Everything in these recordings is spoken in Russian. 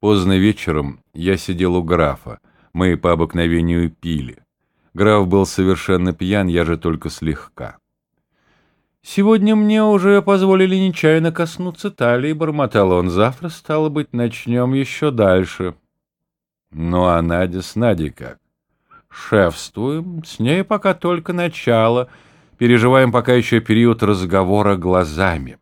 Поздно вечером я сидел у графа. Мы по обыкновению пили. Граф был совершенно пьян, я же только слегка. «Сегодня мне уже позволили нечаянно коснуться талии», — бормотал он. «Завтра, стало быть, начнем еще дальше». «Ну а Надя с Надей как?» «Шефствуем. С ней пока только начало. Переживаем пока еще период разговора глазами».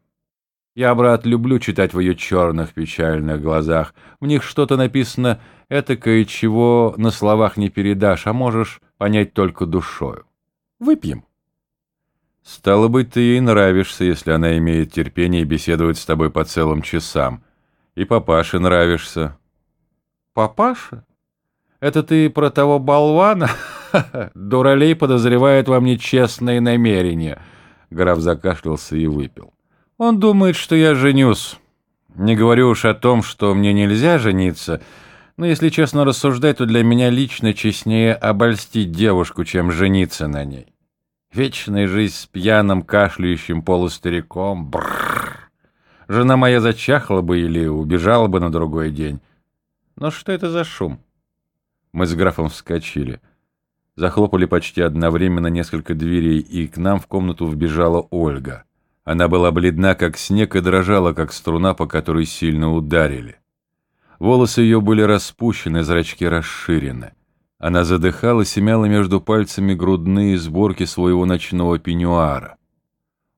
Я, брат, люблю читать в ее черных печальных глазах. В них что-то написано этакое, чего на словах не передашь, а можешь понять только душою. Выпьем. Стало быть, ты ей нравишься, если она имеет терпение беседовать с тобой по целым часам. И папаше нравишься. Папаша? Это ты про того болвана? Дуралей подозревает во мне честные намерения. Граф закашлялся и выпил. Он думает, что я женюсь. Не говорю уж о том, что мне нельзя жениться, но если честно рассуждать, то для меня лично честнее обольстить девушку, чем жениться на ней. Вечная жизнь с пьяным, кашляющим полустариком. Бррр. Жена моя зачахла бы или убежала бы на другой день. Но что это за шум? Мы с графом вскочили. Захлопали почти одновременно несколько дверей, и к нам в комнату вбежала Ольга. Она была бледна, как снег, и дрожала, как струна, по которой сильно ударили. Волосы ее были распущены, зрачки расширены. Она задыхалась и мяла между пальцами грудные сборки своего ночного пеньюара.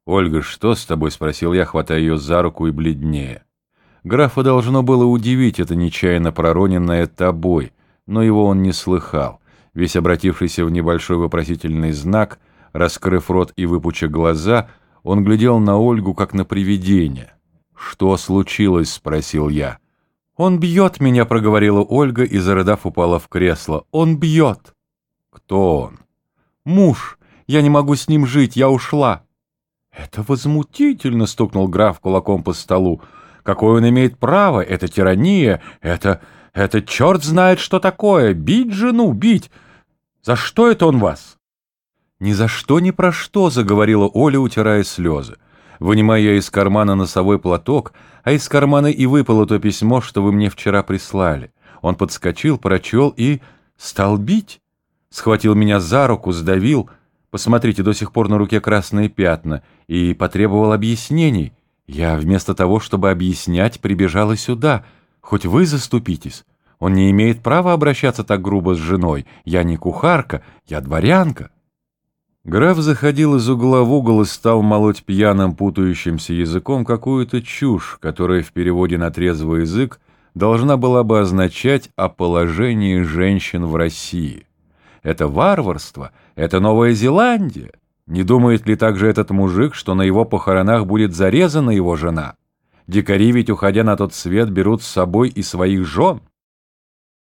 «Ольга, что с тобой?» — спросил я, хватая ее за руку и бледнее. Графа должно было удивить это нечаянно пророненное тобой, но его он не слыхал. Весь обратившийся в небольшой вопросительный знак, раскрыв рот и выпуча глаза — он глядел на Ольгу, как на привидение. «Что случилось?» — спросил я. «Он бьет меня», — проговорила Ольга и, зарыдав, упала в кресло. «Он бьет». «Кто он?» «Муж. Я не могу с ним жить, я ушла». «Это возмутительно!» — стукнул граф кулаком по столу. «Какое он имеет право? Это тирания, это... это черт знает, что такое! Бить жену, бить! За что это он вас?» «Ни за что, ни про что», — заговорила Оля, утирая слезы. Вынимая из кармана носовой платок, а из кармана и выпало то письмо, что вы мне вчера прислали. Он подскочил, прочел и... стал бить. Схватил меня за руку, сдавил. Посмотрите, до сих пор на руке красные пятна. И потребовал объяснений. Я вместо того, чтобы объяснять, прибежала сюда. Хоть вы заступитесь. Он не имеет права обращаться так грубо с женой. Я не кухарка, я дворянка. Граф заходил из угла в угол и стал молоть пьяным путающимся языком какую-то чушь, которая в переводе на трезвый язык должна была бы означать о положении женщин в России. Это варварство, это Новая Зеландия. Не думает ли также этот мужик, что на его похоронах будет зарезана его жена? Дикари ведь, уходя на тот свет, берут с собой и своих жен.